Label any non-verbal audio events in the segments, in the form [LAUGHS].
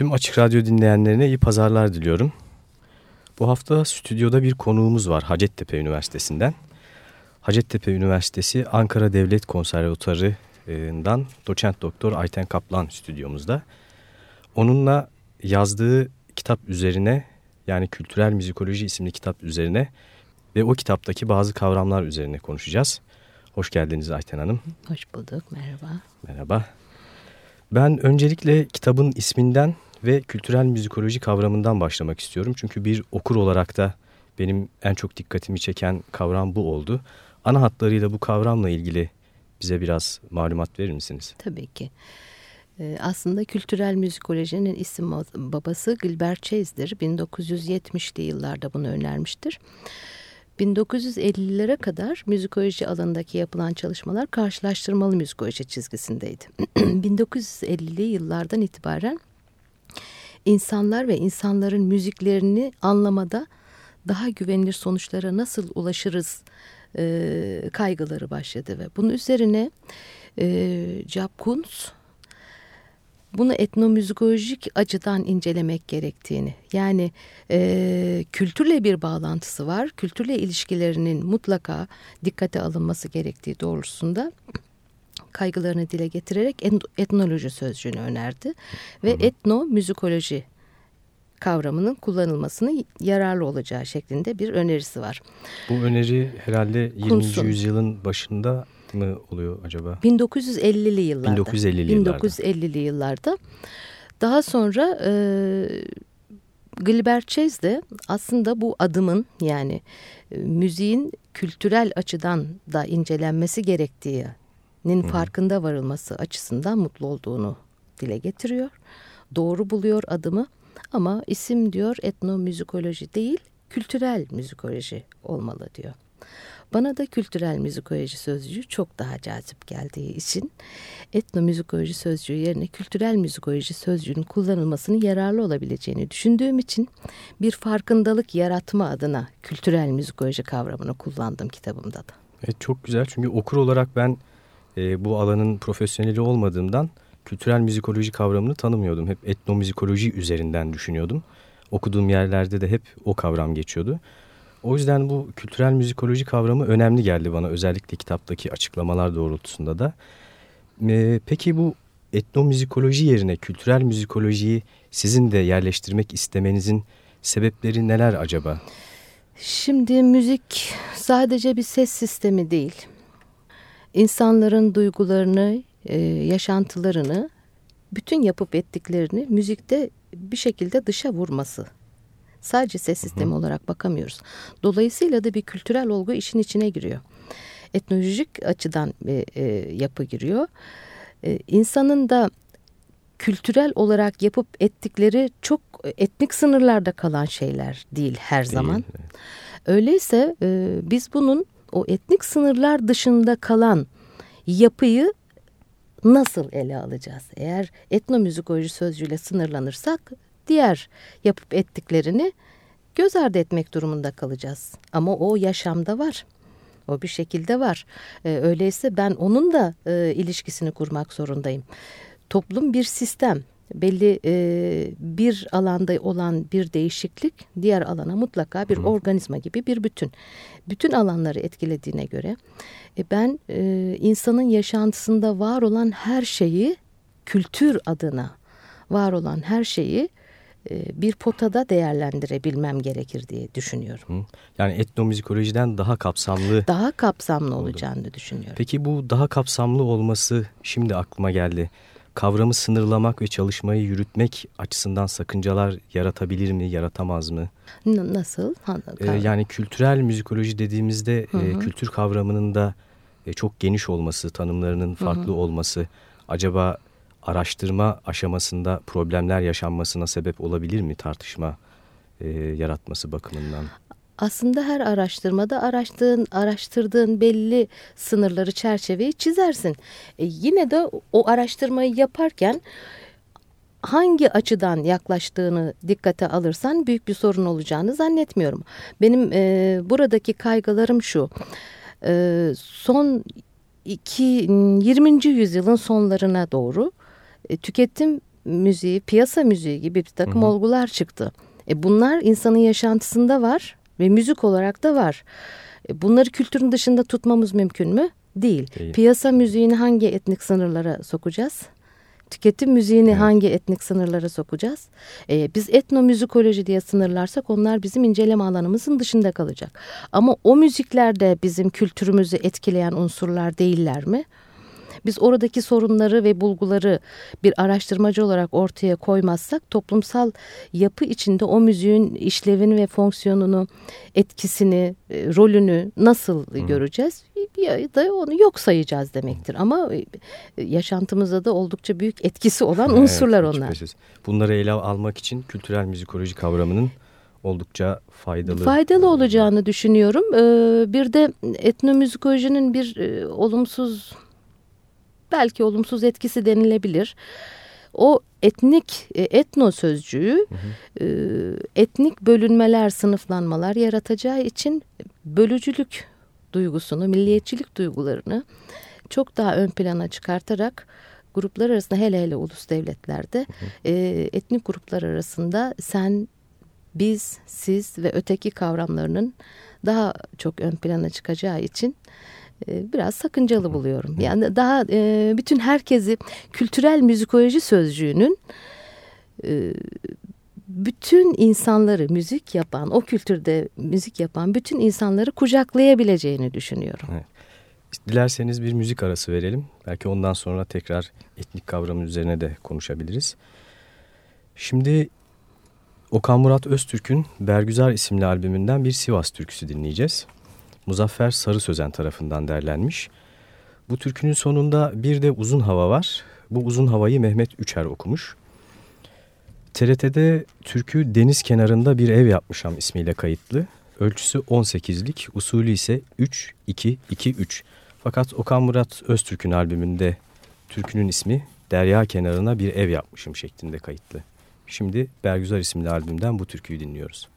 Tüm Açık Radyo dinleyenlerine iyi pazarlar diliyorum. Bu hafta stüdyoda bir konuğumuz var Hacettepe Üniversitesi'nden. Hacettepe Üniversitesi Ankara Devlet Konservatuarı'ndan doçent doktor Ayten Kaplan stüdyomuzda. Onunla yazdığı kitap üzerine yani Kültürel Müzikoloji isimli kitap üzerine ve o kitaptaki bazı kavramlar üzerine konuşacağız. Hoş geldiniz Ayten Hanım. Hoş bulduk, merhaba. Merhaba. Ben öncelikle kitabın isminden ve kültürel müzikoloji kavramından başlamak istiyorum. Çünkü bir okur olarak da benim en çok dikkatimi çeken kavram bu oldu. Ana hatlarıyla bu kavramla ilgili bize biraz malumat verir misiniz? Tabii ki. Ee, aslında kültürel müzikolojinin isim babası Gilbert Chase'dir. 1970'li yıllarda bunu önermiştir. 1950'lere kadar müzikoloji alanındaki yapılan çalışmalar karşılaştırmalı müzikoloji çizgisindeydi. [CLEARS THROAT] 1950'li yıllardan itibaren insanlar ve insanların müziklerini anlamada daha güvenilir sonuçlara nasıl ulaşırız e, kaygıları başladı ve bunun üzerine e, Jab Koons bunu etnomüzikolojik açıdan incelemek gerektiğini yani e, kültürle bir bağlantısı var kültürle ilişkilerinin mutlaka dikkate alınması gerektiği doğrultusunda kaygılarını dile getirerek etnoloji sözcüğünü önerdi ve etnomüzikoloji kavramının kullanılmasını yararlı olacağı şeklinde bir önerisi var. Bu öneri herhalde 20. Kunsun. yüzyılın başında mı oluyor acaba? 1950'li yıllarda. 1950'li yıllarda. 1950'li yıllarda. Daha sonra e, Gilbert Chase de aslında bu adımın yani e, müziğin kültürel açıdan da incelenmesi gerektiğinin farkında varılması açısından mutlu olduğunu dile getiriyor. Doğru buluyor adımı ama isim diyor etnomüzikoloji değil kültürel müzikoloji olmalı diyor. Bana da kültürel müzikoloji sözcüğü çok daha cazip geldiği için etnomüzikoloji sözcüğü yerine kültürel müzikoloji sözcüğünün kullanılmasının yararlı olabileceğini düşündüğüm için bir farkındalık yaratma adına kültürel müzikoloji kavramını kullandım kitabımda da. Evet çok güzel çünkü okur olarak ben e, bu alanın profesyoneli olmadığımdan kültürel müzikoloji kavramını tanımıyordum. Hep etnomüzikoloji üzerinden düşünüyordum. Okuduğum yerlerde de hep o kavram geçiyordu. O yüzden bu kültürel müzikoloji kavramı önemli geldi bana özellikle kitaptaki açıklamalar doğrultusunda da. Ee, peki bu etnomüzikoloji yerine kültürel müzikolojiyi sizin de yerleştirmek istemenizin sebepleri neler acaba? Şimdi müzik sadece bir ses sistemi değil. İnsanların duygularını, e, yaşantılarını, bütün yapıp ettiklerini müzikte bir şekilde dışa vurması Sadece ses sistemi hı hı. olarak bakamıyoruz. Dolayısıyla da bir kültürel olgu işin içine giriyor. Etnolojik açıdan e, e, yapı giriyor. E, insanın da kültürel olarak yapıp ettikleri çok etnik sınırlarda kalan şeyler değil her değil, zaman. Öyleyse e, biz bunun o etnik sınırlar dışında kalan yapıyı nasıl ele alacağız? Eğer etnomüzikoloji sözcüğüyle sınırlanırsak diğer yapıp ettiklerini göz ardı etmek durumunda kalacağız. Ama o yaşamda var. O bir şekilde var. E, öyleyse ben onun da e, ilişkisini kurmak zorundayım. Toplum bir sistem. Belli e, bir alanda olan bir değişiklik diğer alana mutlaka bir Hı. organizma gibi bir bütün. Bütün alanları etkilediğine göre e, ben e, insanın yaşantısında var olan her şeyi kültür adına var olan her şeyi e, bir potada değerlendirebilmem gerekir diye düşünüyorum. Yani etnomüzikolojiden daha kapsamlı. Daha kapsamlı oldu. olacağını düşünüyorum. Peki bu daha kapsamlı olması şimdi aklıma geldi. Kavramı sınırlamak ve çalışmayı yürütmek açısından sakıncalar yaratabilir mi, yaratamaz mı? N nasıl? Ee, yani kültürel müzikoloji dediğimizde hı hı. E, kültür kavramının da e, çok geniş olması, tanımlarının farklı hı hı. olması acaba araştırma aşamasında problemler yaşanmasına sebep olabilir mi tartışma e, yaratması bakımından? Aslında her araştırmada araştırdığın, araştırdığın belli sınırları, çerçeveyi çizersin. E, yine de o araştırmayı yaparken hangi açıdan yaklaştığını dikkate alırsan büyük bir sorun olacağını zannetmiyorum. Benim e, buradaki kaygılarım şu. E, son iki, 20. yüzyılın sonlarına doğru e, tüketim müziği, piyasa müziği gibi bir takım hı hı. olgular çıktı. E bunlar insanın yaşantısında var ve müzik olarak da var. E bunları kültürün dışında tutmamız mümkün mü? Değil. Değil. Piyasa müziğini hangi etnik sınırlara sokacağız? Tüketim müziğini evet. hangi etnik sınırlara sokacağız? Ee, biz etnomüzikoloji diye sınırlarsak onlar bizim inceleme alanımızın dışında kalacak. Ama o müzikler de bizim kültürümüzü etkileyen unsurlar değiller mi? Biz oradaki sorunları ve bulguları bir araştırmacı olarak ortaya koymazsak toplumsal yapı içinde o müziğin işlevini ve fonksiyonunu, etkisini, e, rolünü nasıl Hı. göreceğiz? Ya da onu yok sayacağız demektir. Ama e, yaşantımızda da oldukça büyük etkisi olan unsurlar evet, onlar. Şüphesiz. Bunları ele almak için kültürel müzikoloji kavramının oldukça faydalı. Faydalı olacağını düşünüyorum. Ee, bir de etnomüzikolojinin bir e, olumsuz belki olumsuz etkisi denilebilir. O etnik e, etno sözcüğü hı hı. E, etnik bölünmeler, sınıflanmalar yaratacağı için bölücülük duygusunu, milliyetçilik duygularını çok daha ön plana çıkartarak gruplar arasında hele hele ulus devletlerde hı hı. E, etnik gruplar arasında sen, biz, siz ve öteki kavramlarının daha çok ön plana çıkacağı için biraz sakıncalı buluyorum. Yani daha e, bütün herkesi kültürel müzikoloji sözcüğünün e, bütün insanları müzik yapan, o kültürde müzik yapan bütün insanları kucaklayabileceğini düşünüyorum. Evet. Dilerseniz bir müzik arası verelim. Belki ondan sonra tekrar etnik kavramın üzerine de konuşabiliriz. Şimdi Okan Murat Öztürk'ün Bergüzar isimli albümünden bir Sivas türküsü dinleyeceğiz. Muzaffer Sarı Sözen tarafından derlenmiş. Bu türkünün sonunda bir de uzun hava var. Bu uzun havayı Mehmet Üçer okumuş. TRT'de türkü deniz kenarında bir ev yapmışam ismiyle kayıtlı. Ölçüsü 18'lik, usulü ise 3-2-2-3. Fakat Okan Murat Öztürk'ün albümünde türkünün ismi Derya kenarına bir ev yapmışım şeklinde kayıtlı. Şimdi Bergüzar isimli albümden bu türküyü dinliyoruz.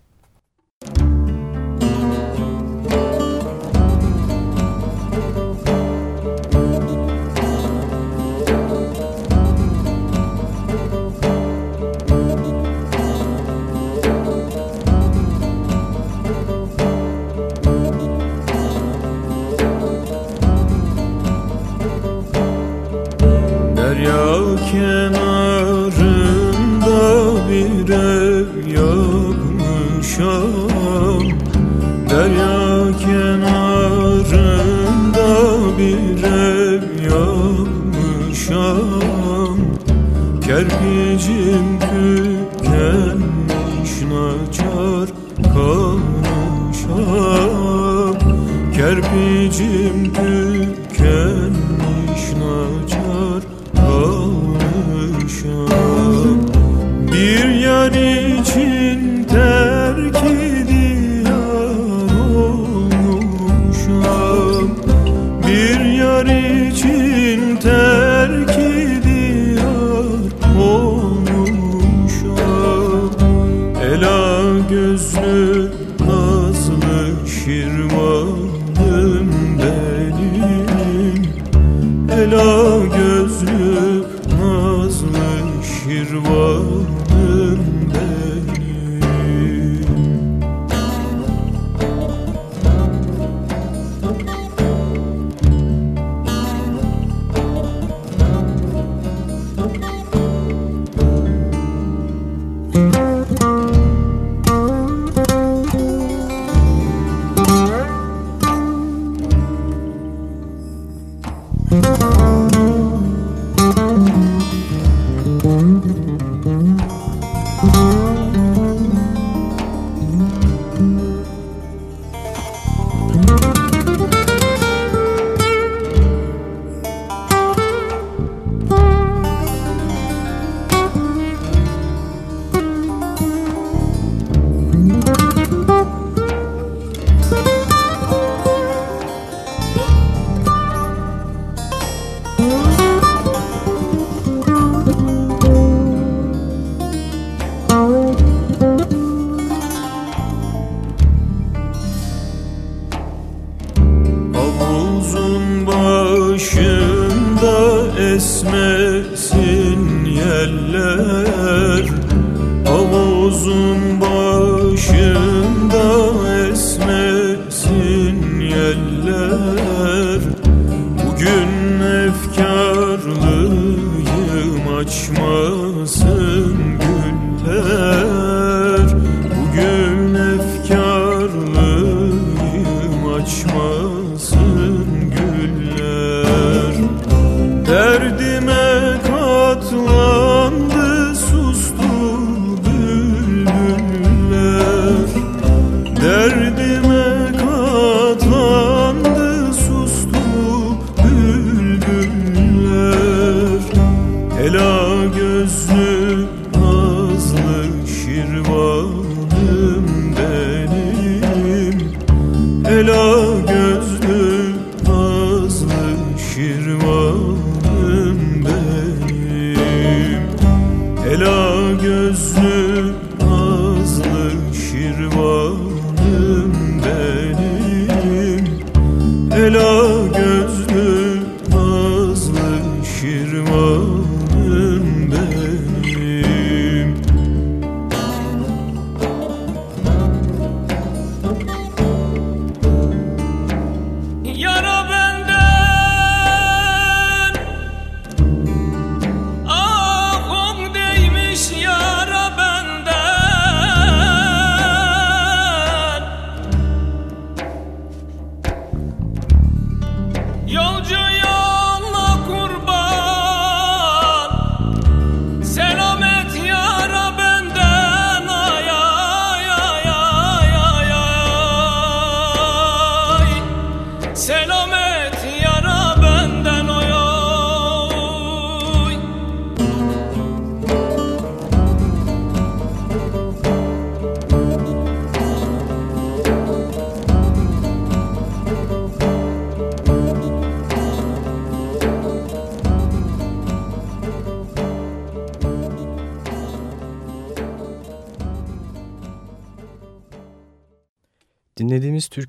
Dinlediğimiz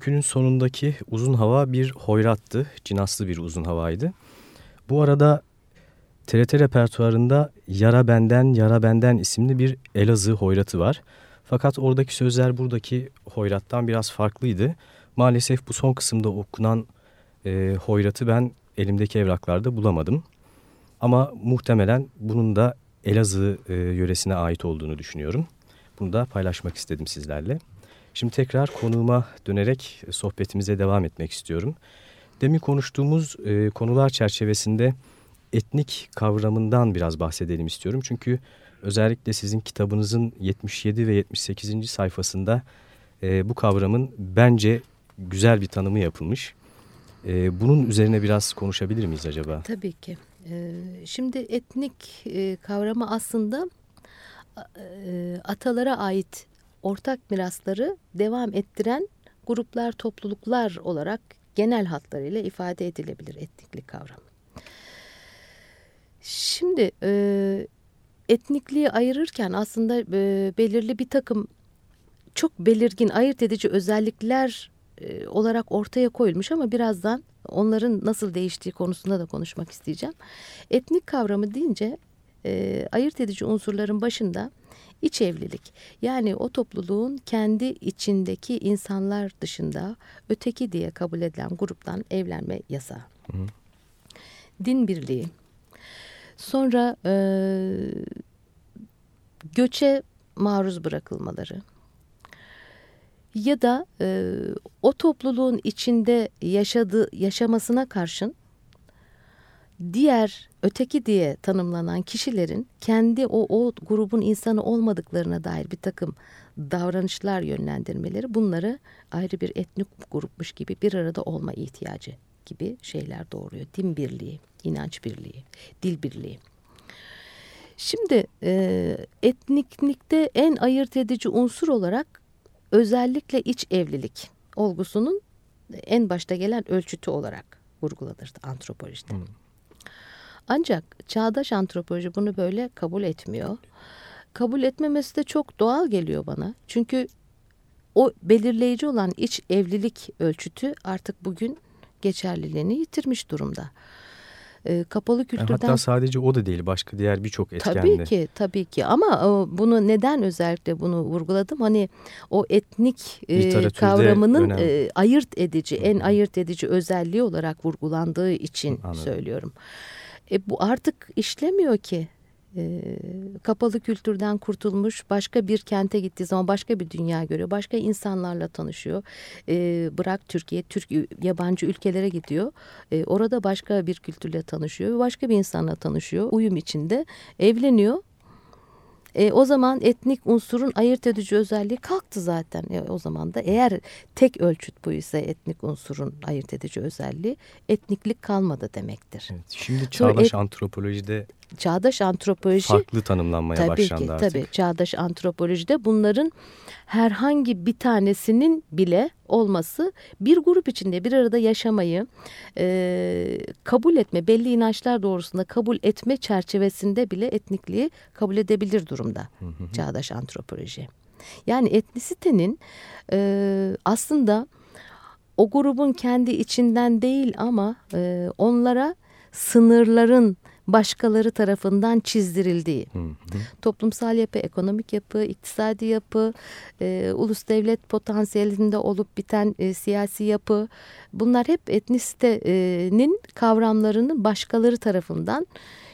türkünün sonundaki uzun hava bir hoyrattı, cinaslı bir uzun havaydı. Bu arada TRT repertuarında Yara Benden, Yara Benden isimli bir Elazığ hoyratı var. Fakat oradaki sözler buradaki hoyrattan biraz farklıydı. Maalesef bu son kısımda okunan e, hoyratı ben elimdeki evraklarda bulamadım. Ama muhtemelen bunun da Elazığ e, yöresine ait olduğunu düşünüyorum. Bunu da paylaşmak istedim sizlerle. Şimdi tekrar konuğuma dönerek sohbetimize devam etmek istiyorum. Demin konuştuğumuz e, konular çerçevesinde etnik kavramından biraz bahsedelim istiyorum. Çünkü özellikle sizin kitabınızın 77 ve 78. sayfasında e, bu kavramın bence güzel bir tanımı yapılmış. E, bunun üzerine biraz konuşabilir miyiz acaba? Tabii ki. E, şimdi etnik e, kavramı aslında e, atalara ait ortak mirasları devam ettiren gruplar, topluluklar olarak genel hatlarıyla ifade edilebilir etniklik kavramı. Şimdi e, etnikliği ayırırken aslında e, belirli bir takım çok belirgin ayırt edici özellikler e, olarak ortaya koyulmuş ama birazdan onların nasıl değiştiği konusunda da konuşmak isteyeceğim. Etnik kavramı deyince e, ayırt edici unsurların başında İç evlilik yani o topluluğun kendi içindeki insanlar dışında öteki diye kabul edilen gruptan evlenme yasağı. Hı. Din birliği. Sonra e, göçe maruz bırakılmaları ya da e, o topluluğun içinde yaşadığı yaşamasına karşın diğer öteki diye tanımlanan kişilerin kendi o, o grubun insanı olmadıklarına dair bir takım davranışlar yönlendirmeleri bunları ayrı bir etnik grupmuş gibi bir arada olma ihtiyacı gibi şeyler doğuruyor. Din birliği, inanç birliği, dil birliği. Şimdi e, etniklikte en ayırt edici unsur olarak özellikle iç evlilik olgusunun en başta gelen ölçütü olarak vurgulanır antropolojide. Hmm. Ancak çağdaş antropoloji bunu böyle kabul etmiyor. Kabul etmemesi de çok doğal geliyor bana. Çünkü o belirleyici olan iç evlilik ölçütü artık bugün geçerliliğini yitirmiş durumda. E, kapalı kültürden... hatta sadece o da değil başka diğer birçok etkende. Tabii ki tabii ki ama o, bunu neden özellikle bunu vurguladım? Hani o etnik e, kavramının e, ayırt edici, en ayırt edici özelliği olarak vurgulandığı için Anladım. söylüyorum. E, bu artık işlemiyor ki e, kapalı kültürden kurtulmuş başka bir kente gittiği zaman başka bir dünya görüyor. Başka insanlarla tanışıyor. E, bırak Türkiye, Türk yabancı ülkelere gidiyor. E, orada başka bir kültürle tanışıyor. Başka bir insanla tanışıyor. Uyum içinde evleniyor e, o zaman etnik unsurun ayırt edici özelliği kalktı zaten. E, o zaman da eğer tek ölçüt bu ise etnik unsurun ayırt edici özelliği etniklik kalmadı demektir. Evet, şimdi çağdaş et, antropolojide çağdaş antropoloji farklı tanımlanmaya tabii başlandı ki, artık. Tabii çağdaş antropolojide bunların herhangi bir tanesinin bile olması bir grup içinde bir arada yaşamayı e, kabul etme belli inançlar doğrusunda kabul etme çerçevesinde bile etnikliği kabul edebilir durumda hı hı. çağdaş antropoloji. Yani etnisitenin e, aslında o grubun kendi içinden değil ama e, onlara sınırların başkaları tarafından çizdirildiği. Hı hı. Toplumsal yapı, ekonomik yapı, iktisadi yapı, e, ulus devlet potansiyelinde olup biten e, siyasi yapı bunlar hep etnisitenin kavramlarının başkaları tarafından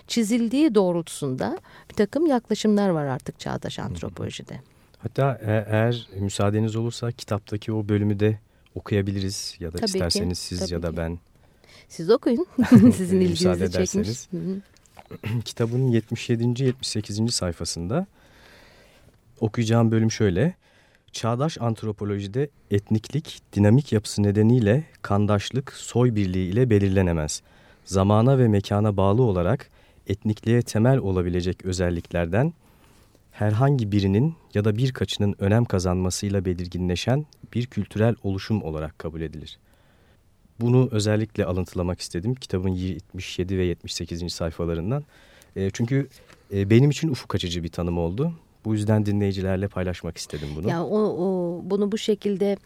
çizildiği doğrultusunda bir takım yaklaşımlar var artık çağdaş antropolojide. Hatta e eğer müsaadeniz olursa kitaptaki o bölümü de okuyabiliriz ya da tabii isterseniz ki, siz ya da ki. ben siz okuyun. [LAUGHS] Sizin ilginizi çekmiş. [CLEARS THROAT] Kitabın 77. 78. sayfasında okuyacağım bölüm şöyle. Çağdaş antropolojide etniklik dinamik yapısı nedeniyle kandaşlık soy birliği ile belirlenemez. Zamana ve mekana bağlı olarak etnikliğe temel olabilecek özelliklerden herhangi birinin ya da birkaçının önem kazanmasıyla belirginleşen bir kültürel oluşum olarak kabul edilir. Bunu özellikle alıntılamak istedim kitabın 77 ve 78. sayfalarından. E, çünkü e, benim için ufuk açıcı bir tanım oldu. Bu yüzden dinleyicilerle paylaşmak istedim bunu. Ya o, o bunu bu şekilde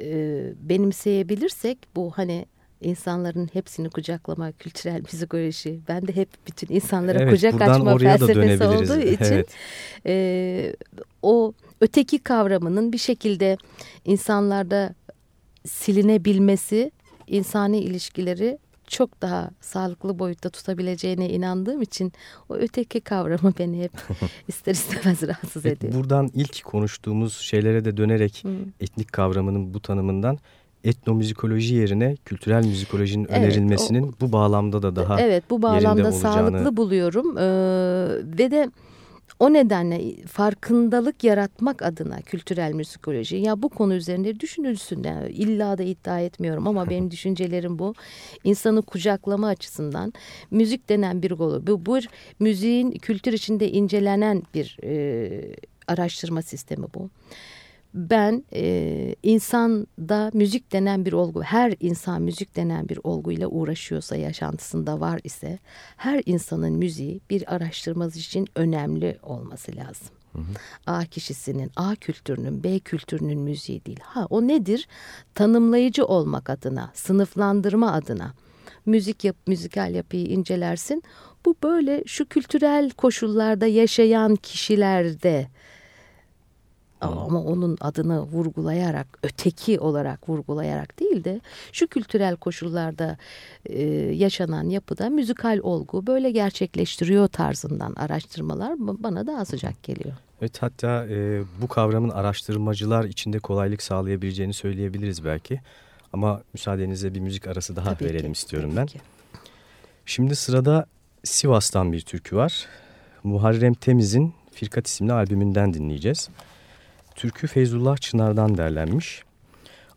e, benimseyebilirsek bu hani insanların hepsini kucaklama kültürel psikoloji. Ben de hep bütün insanlara evet, kucak açma felsefesi olduğu için evet. e, o öteki kavramının bir şekilde insanlarda silinebilmesi insani ilişkileri çok daha sağlıklı boyutta tutabileceğine inandığım için o öteki kavramı beni hep [LAUGHS] ister istemez rahatsız ediyor. Buradan ilk konuştuğumuz şeylere de dönerek hmm. etnik kavramının bu tanımından etnomüzikoloji yerine kültürel müzikolojinin evet, önerilmesinin o, bu bağlamda da daha Evet bu bağlamda sağlıklı buluyorum ee, ve de o nedenle farkındalık yaratmak adına kültürel müzikoloji ya bu konu üzerinde düşünülsün. Yani illa da iddia etmiyorum ama benim [LAUGHS] düşüncelerim bu. İnsanı kucaklama açısından müzik denen bir konu. Bu, bu müziğin kültür içinde incelenen bir e, araştırma sistemi bu ben e, insanda müzik denen bir olgu, her insan müzik denen bir olguyla uğraşıyorsa yaşantısında var ise her insanın müziği bir araştırmacı için önemli olması lazım. Hı hı. A kişisinin, A kültürünün, B kültürünün müziği değil. Ha o nedir? Tanımlayıcı olmak adına, sınıflandırma adına müzik yap, müzikal yapıyı incelersin. Bu böyle şu kültürel koşullarda yaşayan kişilerde ama onun adını vurgulayarak, öteki olarak vurgulayarak değil de şu kültürel koşullarda e, yaşanan yapıda müzikal olgu böyle gerçekleştiriyor tarzından araştırmalar bana daha sıcak geliyor. Evet hatta e, bu kavramın araştırmacılar içinde kolaylık sağlayabileceğini söyleyebiliriz belki. Ama müsaadenizle bir müzik arası daha tabii verelim ki, istiyorum ben. Ki. Şimdi sırada Sivas'tan bir türkü var. Muharrem Temiz'in Firkat isimli albümünden dinleyeceğiz. Türkü Feyzullah Çınar'dan derlenmiş.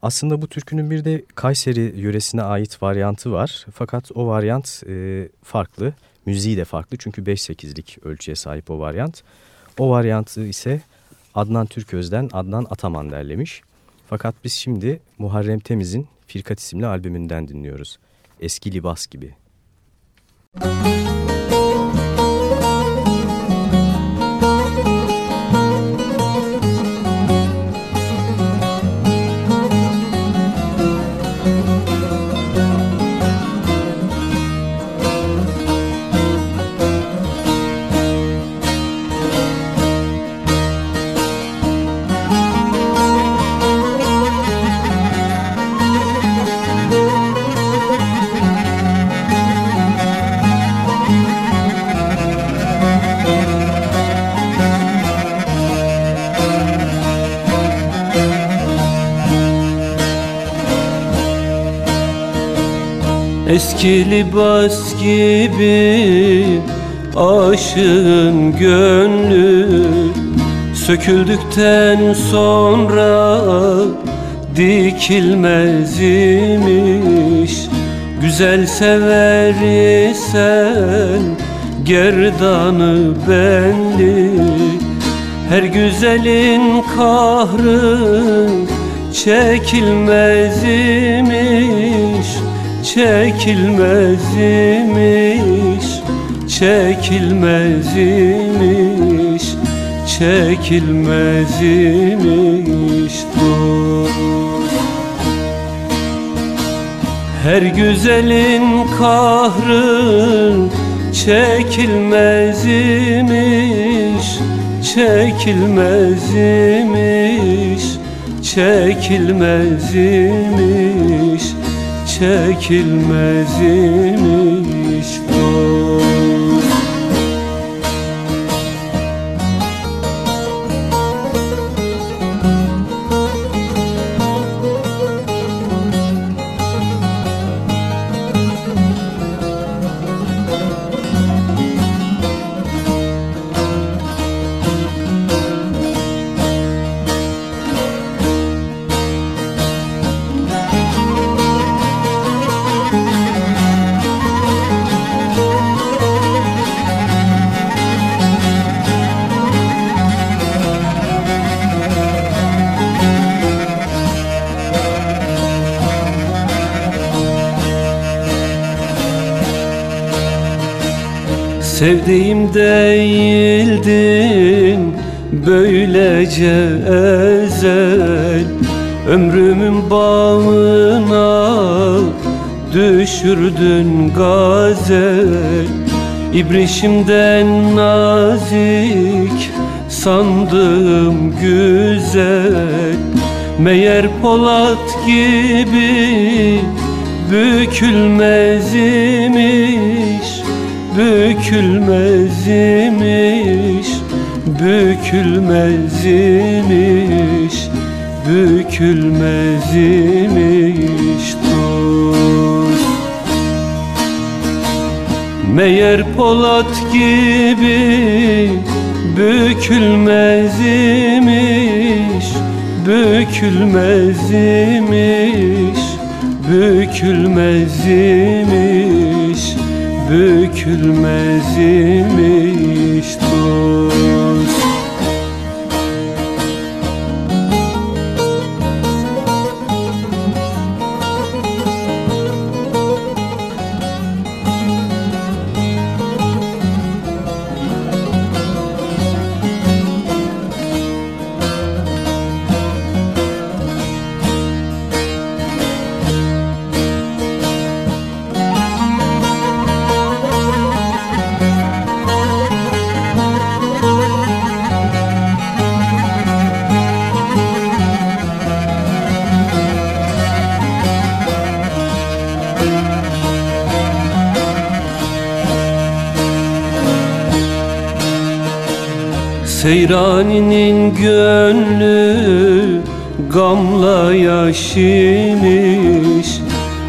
Aslında bu türkünün bir de Kayseri yöresine ait varyantı var. Fakat o varyant e, farklı. Müziği de farklı çünkü 5-8'lik ölçüye sahip o varyant. O varyantı ise Adnan Türköz'den Adnan Ataman derlemiş. Fakat biz şimdi Muharrem Temiz'in Firkat isimli albümünden dinliyoruz. Eski libas gibi. Müzik Eski libas gibi aşığın gönlü Söküldükten sonra dikilmez imiş. Güzel sever isen gerdanı belli Her güzelin kahrı çekilmez imiş Çekilmez imiş Çekilmez imiş Çekilmez imiş dur her güzelin kahrı çekilmez imiş Çekilmez imiş Çekilmez imiş Çekilmez Sevdiğim değildin böylece ezel. Ömrümün bağına düşürdün gazel. İbrişimden nazik sandım güzel. Meğer Polat gibi bükülmez imiş bükülmez imiş Bükülmez imiş Bükülmez imiş dost Meğer Polat gibi Bükülmez imiş Bükülmez imiş Bükülmez imiş bükülmez imiş dost Seyrani'nin gönlü gamla yaşimiş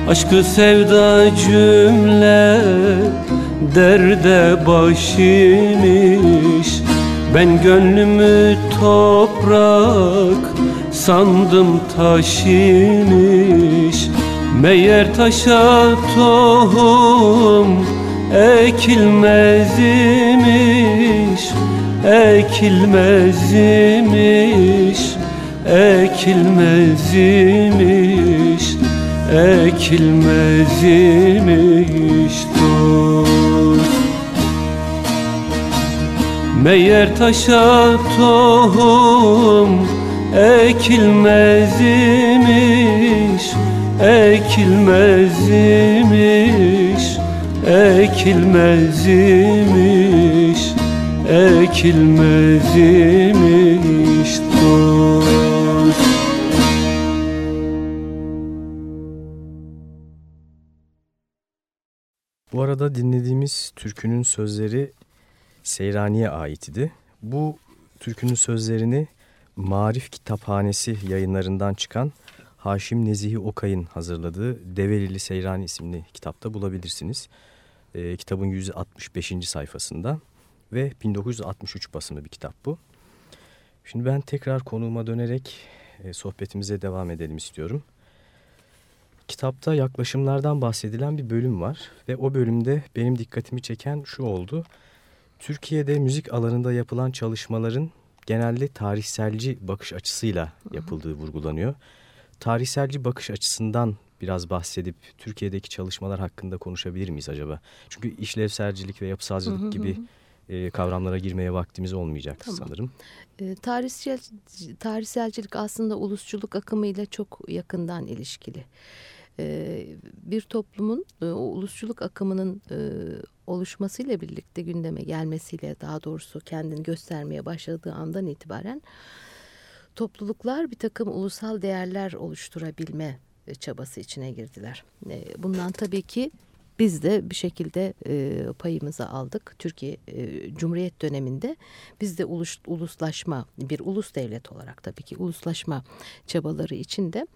Aşkı sevda cümle derde başimiş Ben gönlümü toprak sandım taşimiş Meğer taşa tohum ekilmez imiş ekilmez imiş ekilmez imiş ekilmez imiş dost. Meğer taşa tohum ekilmez imiş ekilmez imiş ekilmez imiş ekilmez imiş Bu arada dinlediğimiz türkünün sözleri Seyrani'ye ait idi. Bu türkünün sözlerini Marif Kitaphanesi yayınlarından çıkan Haşim Nezihi Okay'ın hazırladığı Develili Seyran isimli kitapta bulabilirsiniz. E, kitabın 165. sayfasında ve 1963 basımı bir kitap bu. Şimdi ben tekrar konuğuma dönerek e, sohbetimize devam edelim istiyorum. Kitapta yaklaşımlardan bahsedilen bir bölüm var ve o bölümde benim dikkatimi çeken şu oldu. Türkiye'de müzik alanında yapılan çalışmaların genelde tarihselci bakış açısıyla yapıldığı vurgulanıyor. Tarihselci bakış açısından biraz bahsedip Türkiye'deki çalışmalar hakkında konuşabilir miyiz acaba? Çünkü işlevselcilik ve yapısalcılık gibi e, kavramlara girmeye vaktimiz olmayacak tamam. sanırım. E, tarihsel, tarihselcilik aslında ulusçuluk akımıyla çok yakından ilişkili. E, bir toplumun e, o ulusçuluk akımının e, oluşmasıyla birlikte gündeme gelmesiyle daha doğrusu kendini göstermeye başladığı andan itibaren topluluklar bir takım ulusal değerler oluşturabilme çabası içine girdiler. Bundan tabii ki biz de bir şekilde e, payımızı aldık. Türkiye e, Cumhuriyet döneminde biz de ulus, uluslaşma bir ulus devlet olarak tabii ki uluslaşma çabaları içinde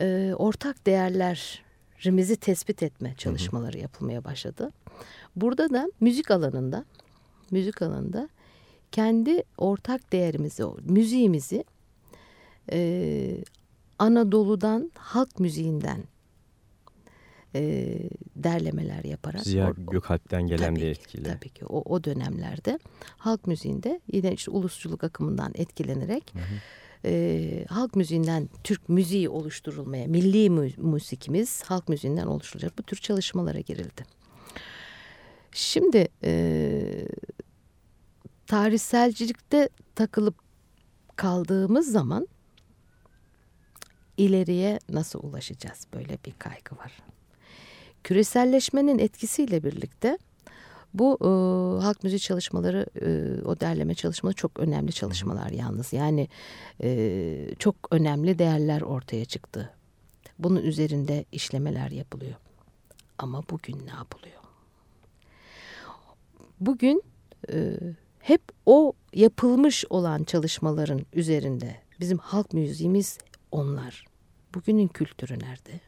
e, ortak değerlerimizi tespit etme çalışmaları yapılmaya başladı. Burada da müzik alanında müzik alanında kendi ortak değerimizi, müziğimizi e, Anadolu'dan, halk müziğinden e, derlemeler yaparak. Ziya Gökalp'ten gelen tabii bir etkiyle. Tabii ki o, o dönemlerde halk müziğinde yine işte ulusçuluk akımından etkilenerek hı hı. E, halk müziğinden Türk müziği oluşturulmaya, milli mü müzikimiz halk müziğinden oluşturulacak bu tür çalışmalara girildi. Şimdi e, tarihselcilikte takılıp kaldığımız zaman ileriye nasıl ulaşacağız? Böyle bir kaygı var. Küreselleşmenin etkisiyle birlikte bu e, halk müziği çalışmaları, e, o derleme çalışmaları çok önemli çalışmalar yalnız. Yani e, çok önemli değerler ortaya çıktı. Bunun üzerinde işlemeler yapılıyor. Ama bugün ne yapılıyor? Bugün e, hep o yapılmış olan çalışmaların üzerinde bizim halk müziğimiz onlar. Bugünün kültürü nerede?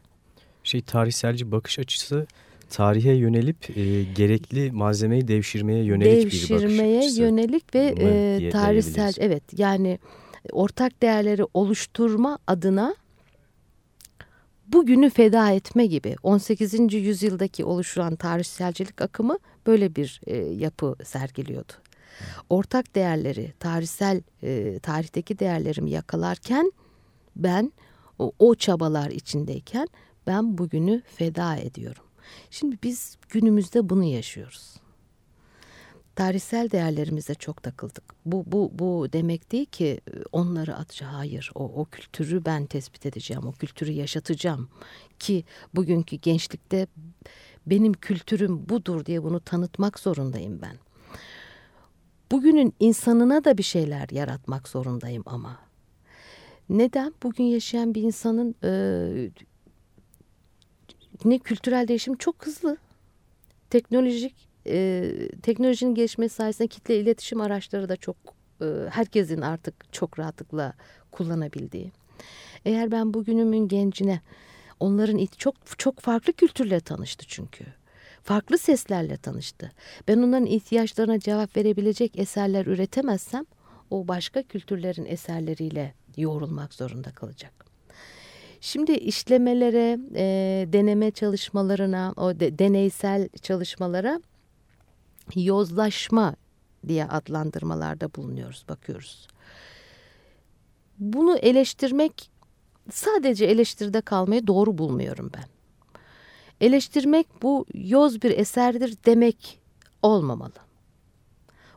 Şey tarihselci bakış açısı tarihe yönelip e, gerekli malzemeyi devşirmeye yönelik devşirmeye bir bakış açısı. yönelik ve e, tarihsel evet yani ortak değerleri oluşturma adına bugünü feda etme gibi 18. yüzyıldaki oluşulan tarihselcilik akımı böyle bir e, yapı sergiliyordu. Ortak değerleri, tarihsel e, tarihteki değerlerimi yakalarken ben o, o çabalar içindeyken ben bugünü feda ediyorum. Şimdi biz günümüzde bunu yaşıyoruz. Tarihsel değerlerimize çok takıldık. Bu, bu, bu demek değil ki onları atacağım. Hayır o, o kültürü ben tespit edeceğim. O kültürü yaşatacağım. Ki bugünkü gençlikte benim kültürüm budur diye bunu tanıtmak zorundayım ben. Bugünün insanına da bir şeyler yaratmak zorundayım ama. Neden? Bugün yaşayan bir insanın e, ne kültürel değişim çok hızlı. Teknolojik e, teknolojinin gelişmesi sayesinde kitle iletişim araçları da çok e, herkesin artık çok rahatlıkla kullanabildiği. Eğer ben bugünümün gencine onların çok çok farklı kültürle tanıştı çünkü. Farklı seslerle tanıştı. Ben onların ihtiyaçlarına cevap verebilecek eserler üretemezsem o başka kültürlerin eserleriyle yoğrulmak zorunda kalacak. Şimdi işlemelere, e, deneme çalışmalarına, o de, deneysel çalışmalara yozlaşma diye adlandırmalarda bulunuyoruz, bakıyoruz. Bunu eleştirmek sadece eleştiride kalmayı doğru bulmuyorum ben. Eleştirmek bu yoz bir eserdir demek olmamalı.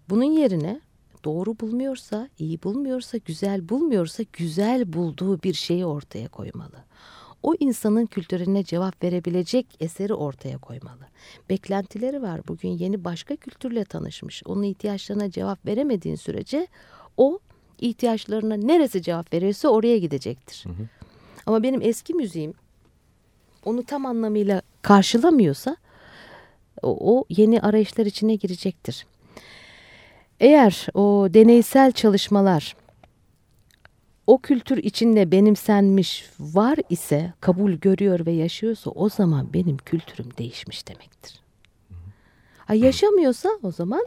Bunun yerine doğru bulmuyorsa, iyi bulmuyorsa, güzel bulmuyorsa güzel bulduğu bir şeyi ortaya koymalı. O insanın kültürüne cevap verebilecek eseri ortaya koymalı. Beklentileri var. Bugün yeni başka kültürle tanışmış. Onun ihtiyaçlarına cevap veremediğin sürece o ihtiyaçlarına neresi cevap verirse oraya gidecektir. Hı hı. Ama benim eski müziğim onu tam anlamıyla karşılamıyorsa o, o yeni arayışlar içine girecektir. Eğer o deneysel çalışmalar o kültür içinde benimsenmiş var ise kabul görüyor ve yaşıyorsa o zaman benim kültürüm değişmiş demektir. Ha, yaşamıyorsa o zaman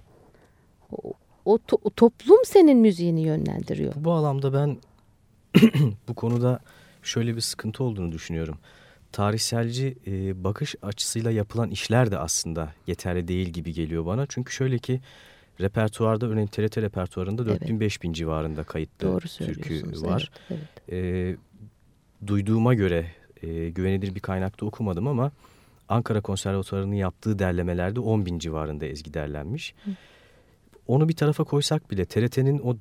o, o, to, o toplum senin müziğini yönlendiriyor. Bu bağlamda ben [CLEARS THROAT] bu konuda şöyle bir sıkıntı olduğunu düşünüyorum. Tarihselci e, bakış açısıyla yapılan işler de aslında yeterli değil gibi geliyor bana. Çünkü şöyle ki repertuarda örneğin TRT repertuarında 4000-5000 evet. civarında kayıtlı Doğru türkü var. Evet, evet. E, duyduğuma göre e, güvenilir bir kaynakta okumadım ama Ankara Konservatuarı'nın yaptığı derlemelerde 10 bin civarında ezgi derlenmiş. Hı. Onu bir tarafa koysak bile TRT'nin o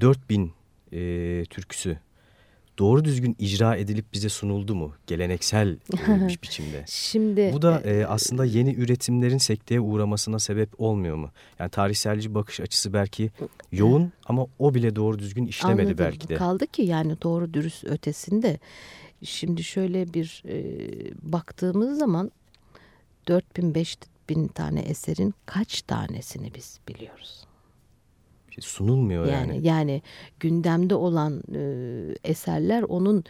4000 e, türküsü doğru düzgün icra edilip bize sunuldu mu geleneksel [LAUGHS] e, bir biçimde? Şimdi bu da e, e, aslında yeni üretimlerin sekteye uğramasına sebep olmuyor mu? Yani tarihselci bakış açısı belki yoğun ama o bile doğru düzgün işlemedi Anladım. belki de. Kaldı ki yani doğru dürüst ötesinde. Şimdi şöyle bir e, baktığımız zaman 4000 5000 tane eserin kaç tanesini biz biliyoruz? Sunulmuyor yani. Yani, yani gündemde olan e, eserler onun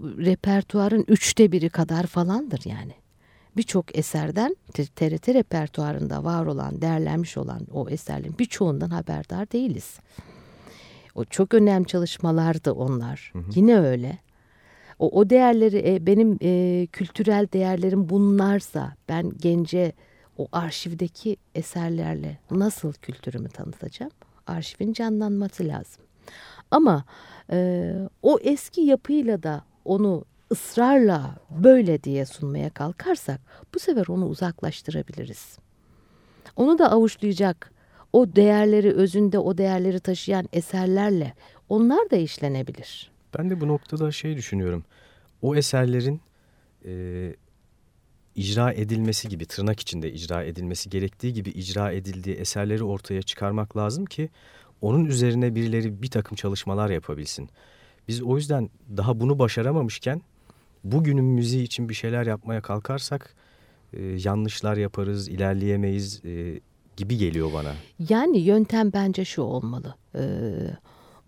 repertuarın üçte biri kadar falandır yani. Birçok eserden TRT repertuarında var olan, değerlenmiş olan o eserlerin birçoğundan haberdar değiliz. O çok önemli çalışmalardı onlar. Hı hı. Yine öyle. O, o değerleri e, benim e, kültürel değerlerim bunlarsa ben gence o arşivdeki eserlerle nasıl kültürümü tanıtacağım? Arşivin canlanması lazım. Ama e, o eski yapıyla da onu ısrarla böyle diye sunmaya kalkarsak bu sefer onu uzaklaştırabiliriz. Onu da avuçlayacak o değerleri özünde o değerleri taşıyan eserlerle onlar da işlenebilir. Ben de bu noktada şey düşünüyorum. O eserlerin e, icra edilmesi gibi tırnak içinde icra edilmesi gerektiği gibi icra edildiği eserleri ortaya çıkarmak lazım ki onun üzerine birileri bir takım çalışmalar yapabilsin. Biz o yüzden daha bunu başaramamışken bugünün müziği için bir şeyler yapmaya kalkarsak e, yanlışlar yaparız, ilerleyemeyiz e, gibi geliyor bana. Yani yöntem bence şu olmalı. E,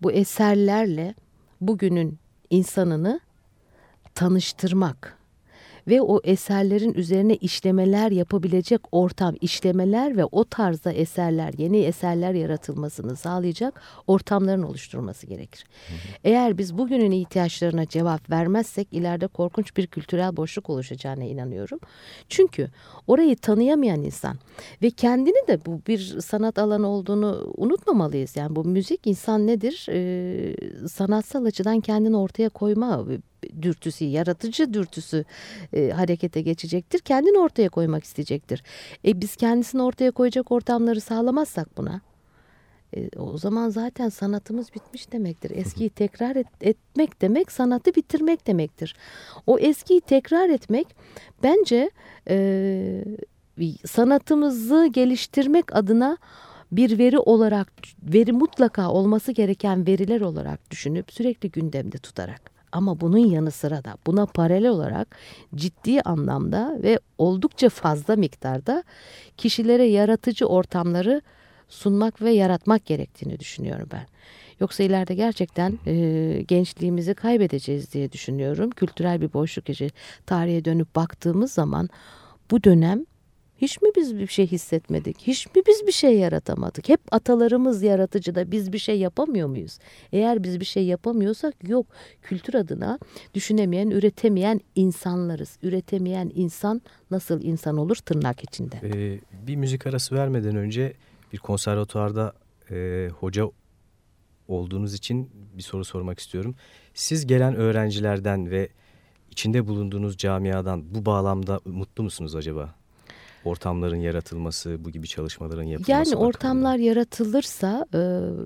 bu eserlerle bugünün insanını tanıştırmak ve o eserlerin üzerine işlemeler yapabilecek ortam, işlemeler ve o tarzda eserler, yeni eserler yaratılmasını sağlayacak ortamların oluşturulması gerekir. Eğer biz bugünün ihtiyaçlarına cevap vermezsek ileride korkunç bir kültürel boşluk oluşacağına inanıyorum. Çünkü orayı tanıyamayan insan ve kendini de bu bir sanat alanı olduğunu unutmamalıyız. Yani bu müzik insan nedir? Ee, sanatsal açıdan kendini ortaya koyma dürtüsü, yaratıcı dürtüsü e, harekete geçecektir. Kendini ortaya koymak isteyecektir. E, biz kendisini ortaya koyacak ortamları sağlamazsak buna e, o zaman zaten sanatımız bitmiş demektir. Eskiyi tekrar et, etmek demek sanatı bitirmek demektir. O eskiyi tekrar etmek bence e, sanatımızı geliştirmek adına bir veri olarak veri mutlaka olması gereken veriler olarak düşünüp sürekli gündemde tutarak ama bunun yanı sıra da buna paralel olarak ciddi anlamda ve oldukça fazla miktarda kişilere yaratıcı ortamları sunmak ve yaratmak gerektiğini düşünüyorum ben. Yoksa ileride gerçekten e, gençliğimizi kaybedeceğiz diye düşünüyorum. Kültürel bir boşluk geçecek. Tarihe dönüp baktığımız zaman bu dönem hiç mi biz bir şey hissetmedik? Hiç mi biz bir şey yaratamadık? Hep atalarımız yaratıcı da biz bir şey yapamıyor muyuz? Eğer biz bir şey yapamıyorsak yok. Kültür adına düşünemeyen, üretemeyen insanlarız. Üretemeyen insan nasıl insan olur tırnak içinde? Ee, bir müzik arası vermeden önce bir konservatuarda e, hoca olduğunuz için bir soru sormak istiyorum. Siz gelen öğrencilerden ve içinde bulunduğunuz camiadan bu bağlamda mutlu musunuz acaba? Ortamların yaratılması, bu gibi çalışmaların yapılması. Yani ortamlar bakımında. yaratılırsa e,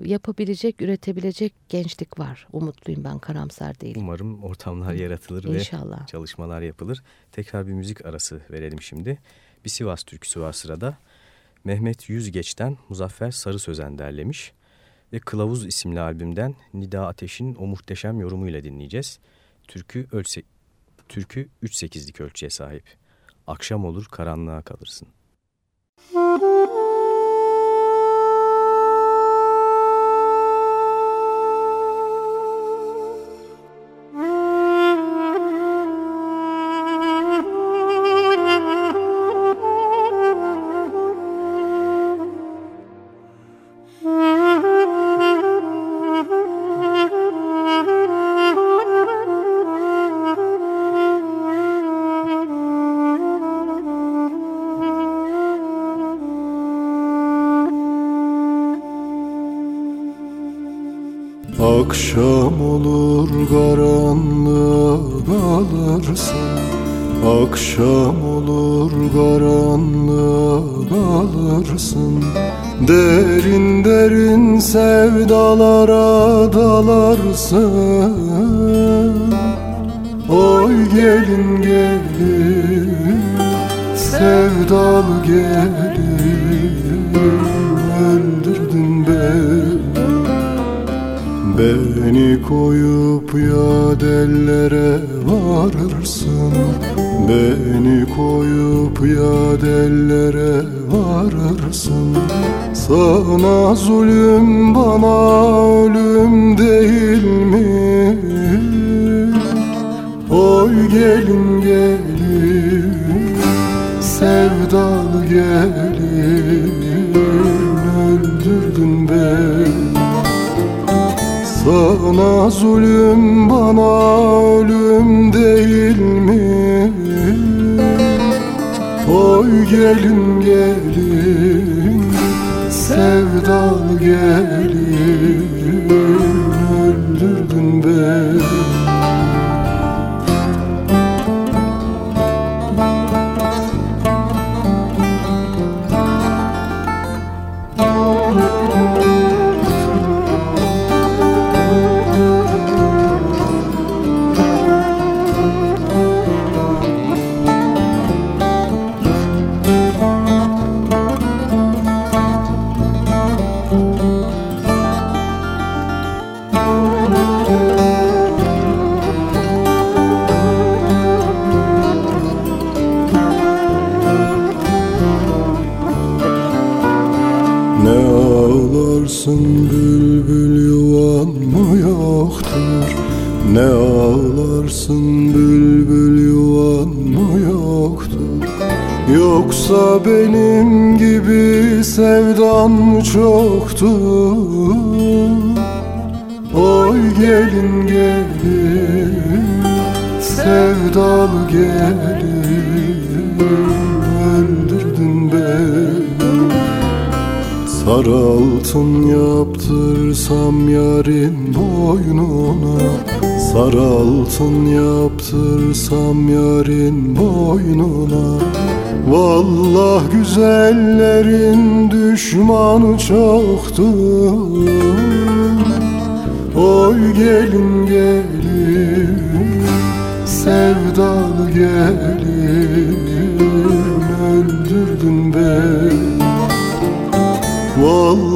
yapabilecek, üretebilecek gençlik var. Umutluyum ben, karamsar değilim. Umarım ortamlar yaratılır İnşallah. ve çalışmalar yapılır. Tekrar bir müzik arası verelim şimdi. Bir Sivas türküsü var sırada. Mehmet Yüzgeç'ten Muzaffer Sarı Sözen derlemiş ve Kılavuz isimli albümden Nida Ateş'in o muhteşem yorumuyla dinleyeceğiz. Türkü ölçe Türkü 3-8'lik ölçüye sahip. Akşam olur karanlığa kalırsın. Oy gelin gelin sevdalı gelin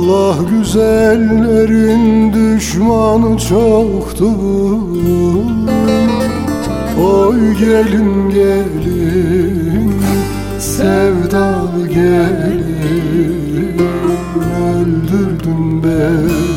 Vallah güzellerin düşmanı çoktur. Oy gelin gelin sevdalı gelin. Öldürdün beni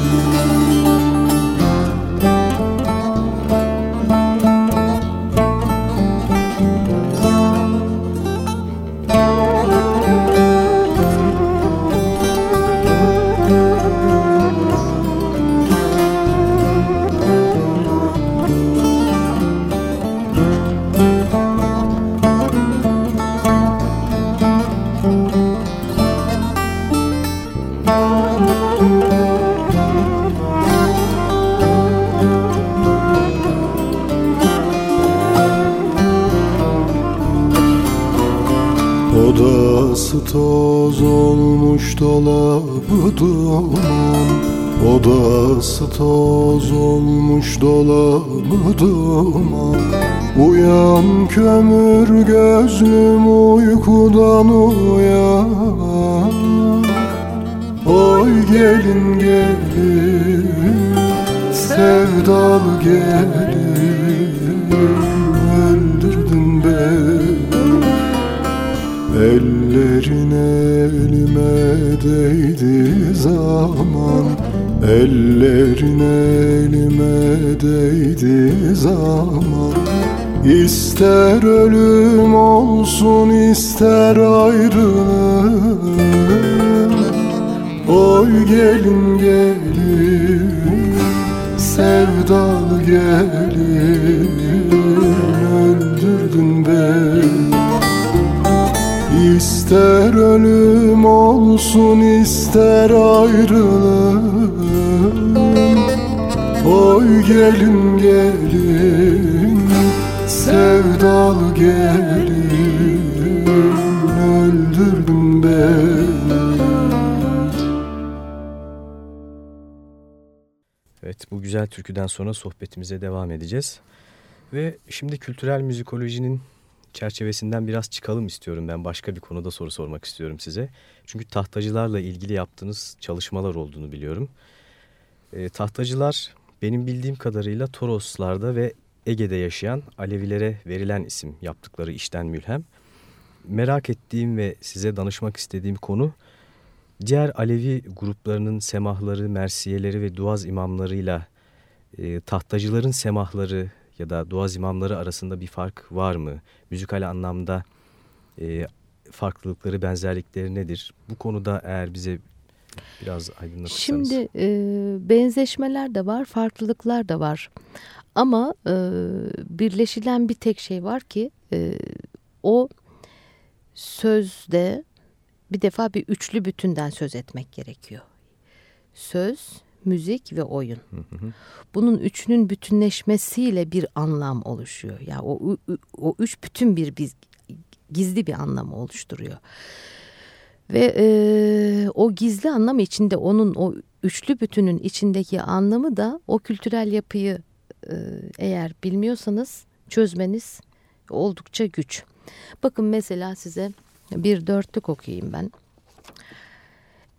olmuş dolabı duman. Odası toz olmuş dolabı duman. Uyan kömür gözlüm uykudan uyan. Oy gelin gelin sevdalı gelin. Öldürdün beni Ellerin elime değdi zaman Ellerin elime değdi zaman. İster ölüm olsun ister ayrılık Oy gelin gelin sevdalı gelin İster ölüm olsun ister ayrılık gelin gelin Sevdalı gelin Öldürdün beni Evet bu güzel türküden sonra sohbetimize devam edeceğiz. Ve şimdi kültürel müzikolojinin çerçevesinden biraz çıkalım istiyorum ben. Başka bir konuda soru sormak istiyorum size. Çünkü tahtacılarla ilgili yaptığınız çalışmalar olduğunu biliyorum. E, tahtacılar benim bildiğim kadarıyla Toroslarda ve Ege'de yaşayan Alevilere verilen isim yaptıkları işten mülhem. Merak ettiğim ve size danışmak istediğim konu diğer Alevi gruplarının semahları, mersiyeleri ve duaz imamlarıyla e, tahtacıların semahları ya da duaz imamları arasında bir fark var mı? Müzikal anlamda e, farklılıkları, benzerlikleri nedir? Bu konuda eğer bize biraz aydınlatırsanız. Şimdi e, benzeşmeler de var, farklılıklar da var. Ama e, birleşilen bir tek şey var ki e, o sözde bir defa bir üçlü bütünden söz etmek gerekiyor. Söz, müzik ve oyun. Bunun üçünün bütünleşmesiyle bir anlam oluşuyor. Ya yani o o üç bütün bir, bir gizli bir anlam oluşturuyor. Ve e, o gizli anlam içinde onun o üçlü bütünün içindeki anlamı da o kültürel yapıyı e, eğer bilmiyorsanız çözmeniz oldukça güç. Bakın mesela size bir dörtlük okuyayım ben.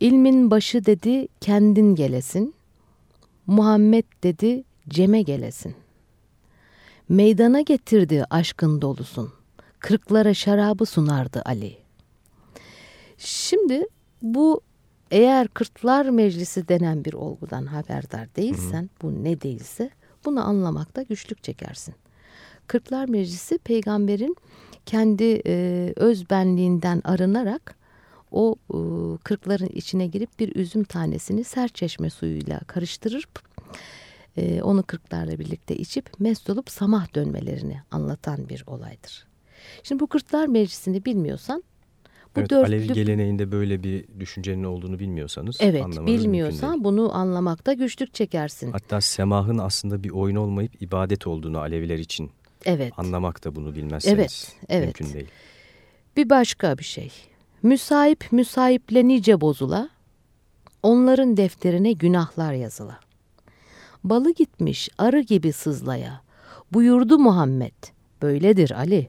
İlmin başı dedi kendin gelesin. Muhammed dedi Cem'e gelesin. Meydana getirdi aşkın dolusun. Kırklara şarabı sunardı Ali. Şimdi bu eğer Kırklar Meclisi denen bir olgudan haberdar değilsen, hı hı. bu ne değilse bunu anlamakta güçlük çekersin. Kırklar Meclisi peygamberin kendi e, özbenliğinden arınarak o e, kırkların içine girip bir üzüm tanesini sert çeşme suyuyla karıştırıp e, onu kırklarla birlikte içip mest olup samah dönmelerini anlatan bir olaydır. Şimdi bu Kırklar Meclisi'ni bilmiyorsan bu evet, dörtlük... Alevi geleneğinde böyle bir düşüncenin olduğunu bilmiyorsanız Evet bilmiyorsan bunu anlamakta güçlük çekersin. Hatta semahın aslında bir oyun olmayıp ibadet olduğunu Aleviler için evet. anlamak da bunu bilmezseniz evet, evet. mümkün değil. Bir başka bir şey. Müsahip müsahiple nice bozula, onların defterine günahlar yazıla. Balı gitmiş arı gibi sızlaya, buyurdu Muhammed, böyledir Ali.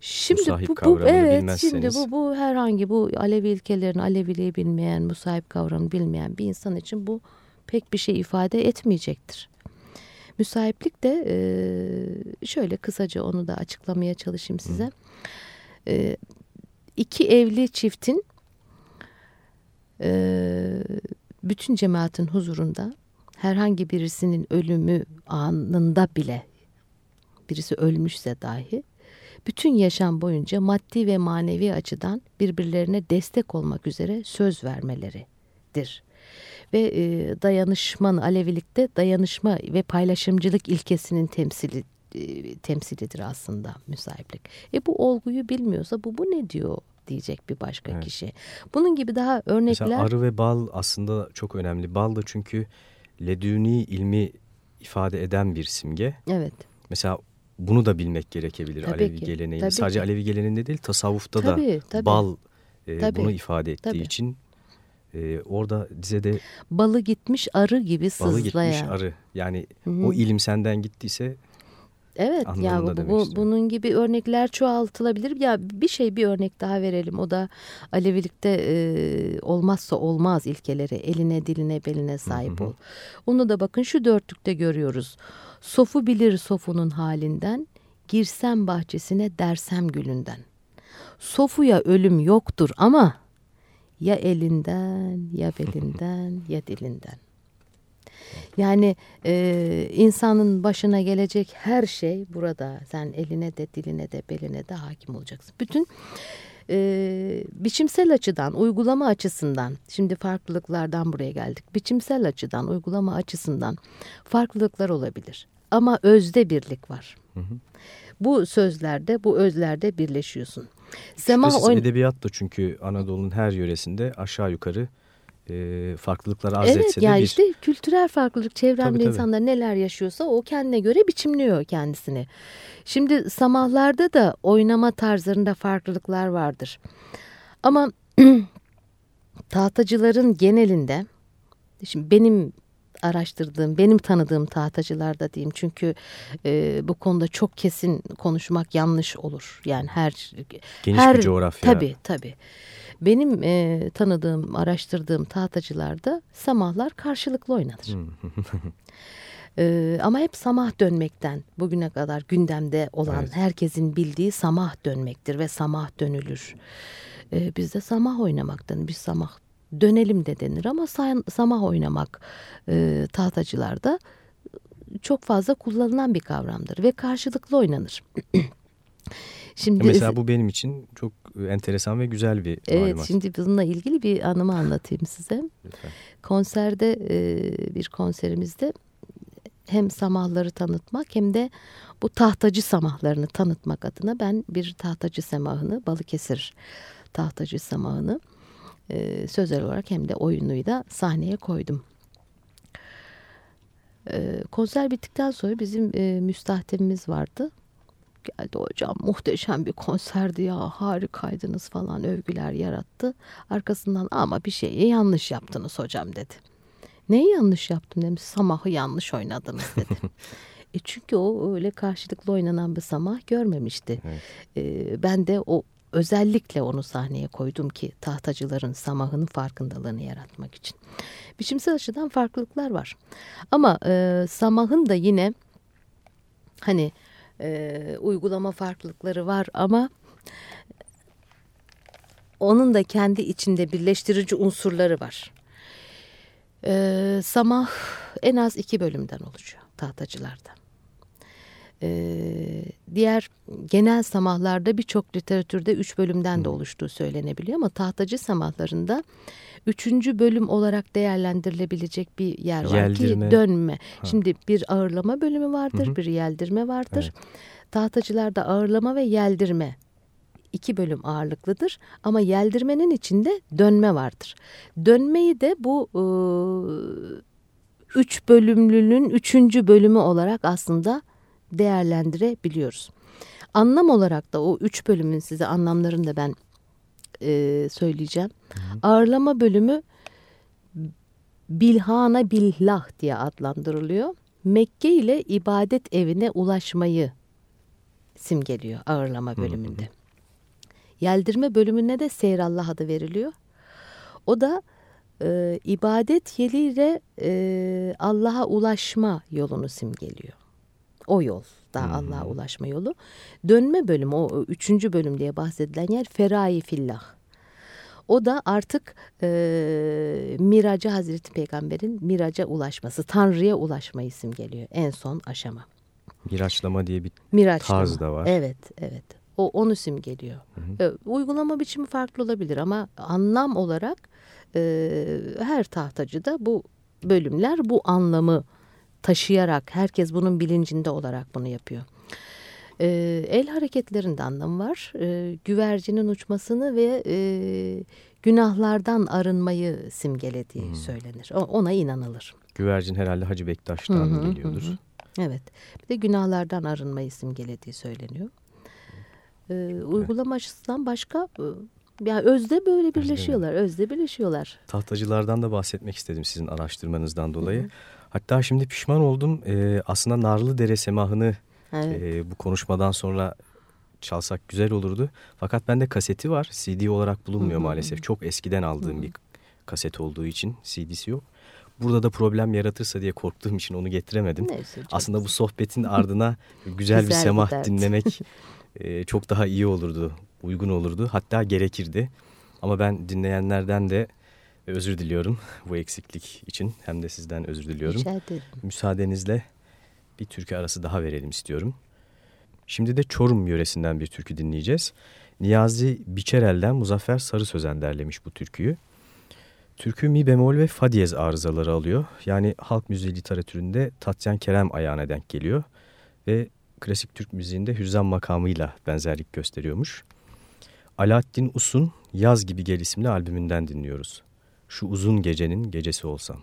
Şimdi bu, bu evet şimdi bu bu herhangi bu Alevi ilkelerin Aleviliği bilmeyen, musahip kavramını bilmeyen bir insan için bu pek bir şey ifade etmeyecektir. Müsahiplik de şöyle kısaca onu da açıklamaya çalışayım size. E, iki evli çiftin e, bütün cemaatin huzurunda herhangi birisinin ölümü anında bile birisi ölmüşse dahi bütün yaşam boyunca maddi ve manevi açıdan birbirlerine destek olmak üzere söz vermeleridir. Ve e, dayanışman Alevilikte dayanışma ve paylaşımcılık ilkesinin temsili e, temsilidir aslında müsahiplik. E bu olguyu bilmiyorsa bu bu ne diyor diyecek bir başka evet. kişi. Bunun gibi daha örnekler. Mesela arı ve bal aslında çok önemli. Bal da çünkü ledüni ilmi ifade eden bir simge. Evet. Mesela bunu da bilmek gerekebilir tabii Alevi ki, geleneğinde. Sadece ki. Alevi geleneğinde değil tasavvufta tabii, da tabii. bal e, tabii. bunu ifade ettiği tabii. için e, orada dizede balı gitmiş arı gibi sızlaya. Balı gitmiş arı yani Hı -hı. o ilim senden gittiyse Evet ya bu, bu bunun gibi örnekler çoğaltılabilir. Ya bir şey bir örnek daha verelim. O da Alevilikte e, olmazsa olmaz ilkeleri eline diline beline sahip ol. Onu da bakın şu dörtlükte görüyoruz. Sofu bilir sofunun halinden, girsem bahçesine dersem gülünden. Sofuya ölüm yoktur ama ya elinden ya belinden [LAUGHS] ya dilinden. Yani e, insanın başına gelecek her şey burada. Sen eline de diline de beline de hakim olacaksın. Bütün e, biçimsel açıdan, uygulama açısından, şimdi farklılıklardan buraya geldik. Biçimsel açıdan, uygulama açısından farklılıklar olabilir. Ama özde birlik var. Hı hı. Bu sözlerde, bu özlerde birleşiyorsun. Sema Şüphesiz oyun... edebiyat da çünkü Anadolu'nun her yöresinde aşağı yukarı e, farklılıklar arz evet, etse de yani bir... işte kültürel farklılık çevremde Tabii, tabii. insanlar neler yaşıyorsa o kendine göre biçimliyor kendisini. Şimdi samahlarda da oynama tarzlarında farklılıklar vardır. Ama [CLEARS THROAT] tahtacıların genelinde şimdi benim araştırdığım, benim tanıdığım tahtacılarda diyeyim. Çünkü e, bu konuda çok kesin konuşmak yanlış olur. Yani her Geniş her bir coğrafya. tabii tabii. Benim e, tanıdığım, araştırdığım tahtacılarda samahlar karşılıklı oynanır. [LAUGHS] E, ama hep samah dönmekten bugüne kadar gündemde olan Evet. herkesin bildiği samah dönmektir ve samah dönülür. E, bizde samah oynamaktan, biz samah dönelim de denir ama samah oynamak e, tahtacılarda çok fazla kullanılan bir kavramdır ve karşılıklı oynanır. [CLEARS THROAT] Şimdi Mesela bu benim için çok e, enteresan ve güzel bir Evet malumat. şimdi bununla ilgili bir anımı anlatayım size. Lütfen. Konserde e, bir konserimizde hem samahları tanıtmak hem de bu tahtacı samahlarını tanıtmak adına ben bir tahtacı semahını Balıkesir tahtacı samahını e, sözel olarak hem de oyunuyla sahneye koydum. E, konser bittikten sonra bizim e, müstahdemimiz vardı. Geldi hocam muhteşem bir konserdi ya harikaydınız falan övgüler yarattı. Arkasından ama bir şeyi yanlış yaptınız hocam dedi. Neyi yanlış yaptım dedim. Samahı yanlış oynadınız dedi. [LAUGHS] e çünkü o öyle karşılıklı oynanan bir samah görmemişti. Evet. E, ben de o özellikle onu sahneye koydum ki tahtacıların samahının farkındalığını yaratmak için. Biçimsel açıdan farklılıklar var. Ama e, samahın da yine hani e, uygulama farklılıkları var ama onun da kendi içinde birleştirici unsurları var. E, samah en az iki bölümden oluşuyor tahtacılarda. E, diğer genel samahlarda birçok literatürde üç bölümden de oluştuğu söylenebiliyor ama tahtacı samahlarında üçüncü bölüm olarak değerlendirilebilecek bir yer var Yeldirme. ki dönme. Şimdi bir ağırlama bölümü vardır, bir yeldirme vardır. Tahtacılarda ağırlama ve yeldirme iki bölüm ağırlıklıdır ama yeldirmenin içinde dönme vardır. Dönmeyi de bu e, üç bölümlünün üçüncü bölümü olarak aslında değerlendirebiliyoruz. Anlam olarak da o üç bölümün size anlamlarını da ben e, söyleyeceğim. Ağırlama bölümü Bilhana Billah diye adlandırılıyor. Mekke ile ibadet evine ulaşmayı simgeliyor ağırlama bölümünde. Yeldirme bölümüne de Seyrallah adı veriliyor. O da e, ibadet yeriyle e, Allah'a ulaşma yolunu simgeliyor. O yol da Allah'a ulaşma yolu. Dönme bölümü o üçüncü bölüm diye bahsedilen yer Ferai Fillah. O da artık e, miraca Hazreti Peygamber'in miraca ulaşması, Tanrı'ya ulaşmayı simgeliyor en son aşama. Miraçlama diye bir Miraçlama. Tarz da var. Evet, evet. O onu simgeliyor. E, uygulama biçimi farklı olabilir ama anlam olarak e, her tahtacıda bu bölümler bu anlamı taşıyarak herkes bunun bilincinde olarak bunu yapıyor. E, el hareketlerinde anlamı var. E, güvercinin uçmasını ve e, günahlardan arınmayı simgelediği söylenir. O- Ona inanılır. güvercin herhalde Hacı Bektaş'tan Hı hı, geliyordur. hı hı. Evet. Bir de günahlardan arınmayı simgelediği söyleniyor. Ee, uygulama açısından başka e, yani özde böyle birleşiyorlar. Özde birleşiyorlar. Tahtacılardan da bahsetmek istedim sizin araştırmanızdan dolayı. Hatta şimdi pişman oldum. Ee, aslında Narlı Dere Semahı'nı Evet. e, bu konuşmadan sonra çalsak güzel olurdu. Fakat bende kaseti var. CD olarak bulunmuyor maalesef. Çok eskiden aldığım bir kaset olduğu için CD'si yok. Burada da problem yaratırsa diye korktuğum için onu getiremedim. Neyse, Aslında bu sohbetin ardına [LAUGHS] güzel, bir Güzel bir semah dert. dinlemek [LAUGHS] e, çok daha iyi olurdu, uygun olurdu. Hatta gerekirdi. Ama ben dinleyenlerden de özür diliyorum bu eksiklik için. Hem de sizden özür diliyorum. Rica ederim. Müsaadenizle bir türkü arası daha verelim istiyorum. Şimdi de Çorum yöresinden bir türkü dinleyeceğiz. Niyazi Biçerel'den Muzaffer Sarı Sözen derlemiş bu türküyü. Türkü mi bemol ve fa diyez arızaları alıyor. Yani halk müziği literatüründe Tatyan Kerem ayağına denk geliyor. Ve klasik Türk müziğinde Hüzzam makamıyla benzerlik gösteriyormuş. Alaaddin Us'un Yaz Gibi Gel isimli albümünden dinliyoruz. Şu uzun gecenin gecesi olsam.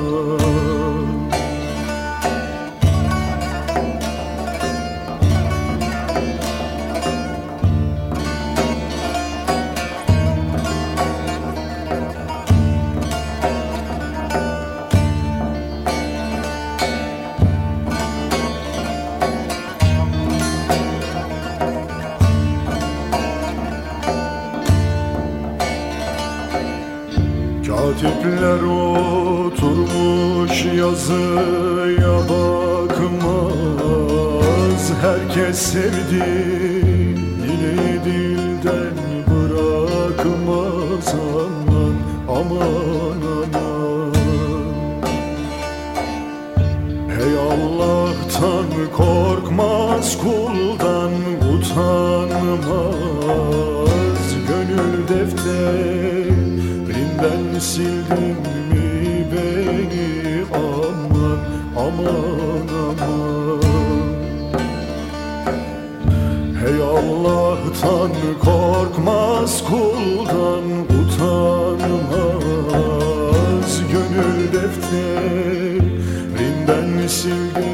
yazıya bakmaz Herkes sevdiğini dilden bırakmaz. Aman aman aman. Hey Allah'tan korkmaz kuldan utanmaz aman aman Hey Allah'tan korkmaz kuldan utanmaz. Gönül defterinden sildin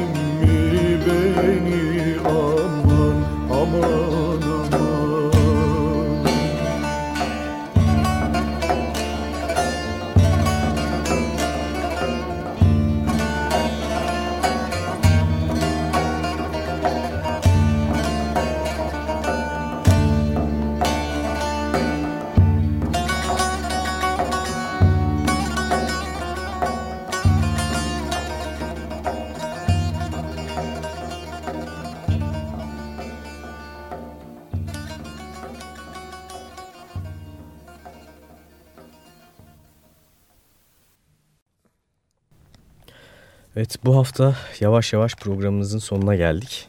Evet bu hafta yavaş yavaş programımızın sonuna geldik.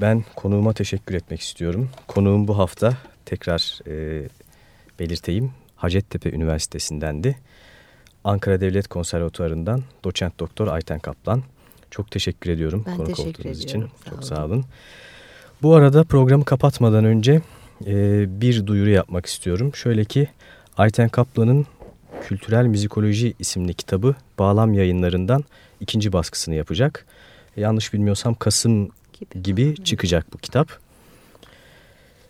Ben konuğuma teşekkür etmek istiyorum. Konuğum bu hafta tekrar e, belirteyim Hacettepe Üniversitesi'ndendi. Ankara Devlet Konservatuarı'ndan doçent doktor Ayten Kaplan. Çok teşekkür ediyorum Ben konuk teşekkür olduğunuz ediyorum. için. Sağ Çok sağ olun. Bu arada programı kapatmadan önce e, bir duyuru yapmak istiyorum. Şöyle ki Ayten Kaplan'ın Kültürel Müzikoloji isimli kitabı Bağlam yayınlarından ikinci baskısını yapacak. Yanlış bilmiyorsam Kasım Gibi. gibi çıkacak bu kitap.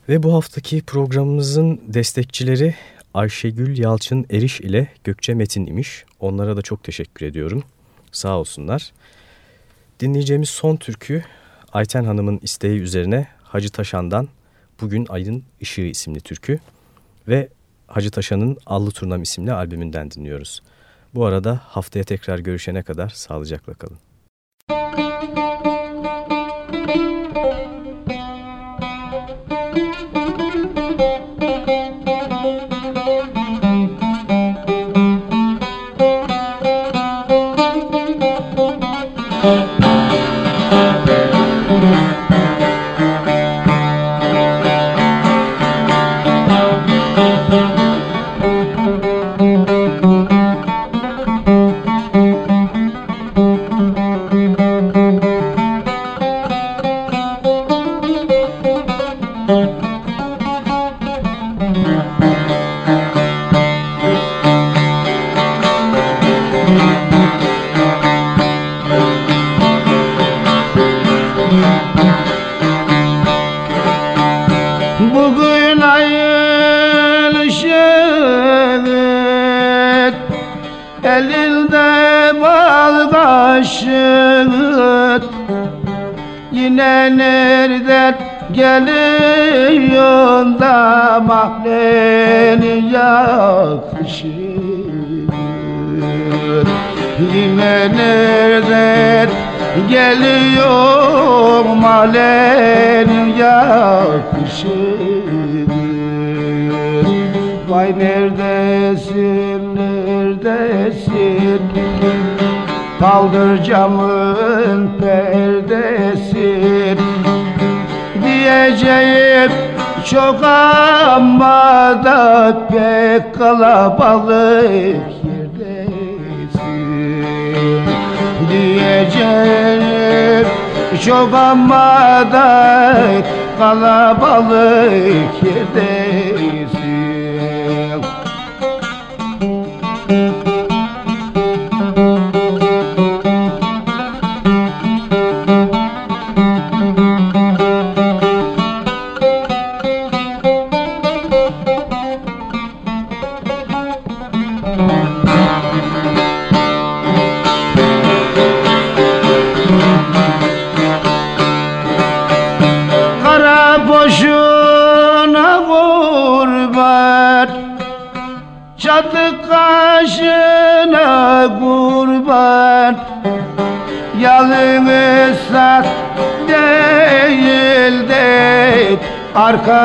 Ve bu haftaki programımızın destekçileri Ayşegül Yalçın Eriş ile Gökçe Metin imiş. Onlara da çok teşekkür ediyorum. Sağ olsunlar. Dinleyeceğimiz son türkü Ayten Hanım'ın isteği üzerine Hacı Taşan'dan Bugün Ayın Işığı isimli türkü ve Hacı Taşan'ın Allı Turnam isimli albümünden dinliyoruz. Bu arada haftaya tekrar görüşene kadar sağlıcakla kalın. Elinde çok ama da kalabalık yerdesin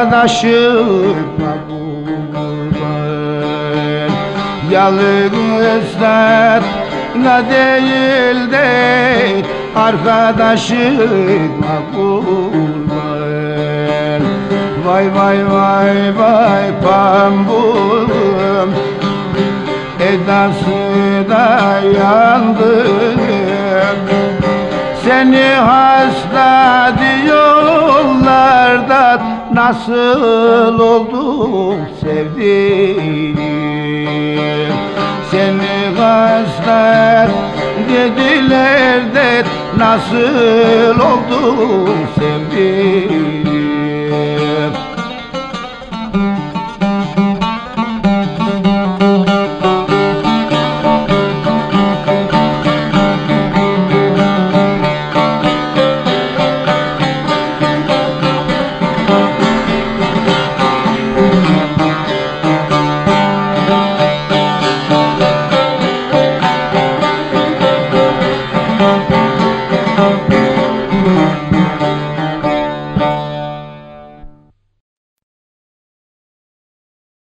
Arkadaşıma kurban Yalın ıslak değil de Arkadaşıma kurban Vay vay vay vay pambum Edası da yandım Seni hasta diyorlar da Nasıl oldum sevdiğim Seni hasta dediler de Nasıl oldum sevdiğim